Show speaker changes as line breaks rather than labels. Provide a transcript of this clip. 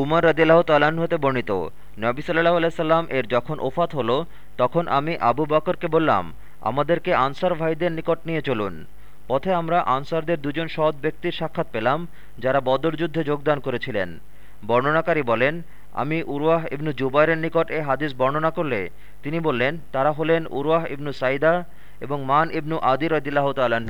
উমর রদিল্লাহ তাল্লাহ্ন হতে বর্ণিত, নবী সাল্লাহ আলাইসাল্লাম এর যখন ওফাত হলো, তখন আমি আবু বকরকে বললাম, আমাদেরকে আনসার ভাইদের নিকট নিয়ে চলুন। পথে আমরা আনসারদের দুজন সৎ ব্যক্তির সাক্ষাৎ পেলাম, যারা বদর যুদ্ধে যোগদান করেছিলেন। বর্ণনাকারী বলেন, আমি উরওয়াহ ইবনু জুবাইরের নিকট এ হাদিস বর্ণনা করলে তিনি বললেন, তারা হলেন উরওয়াহ ইবনু সাইদা এবং মান ইবনু আদির রদিল্লাহ তালাহ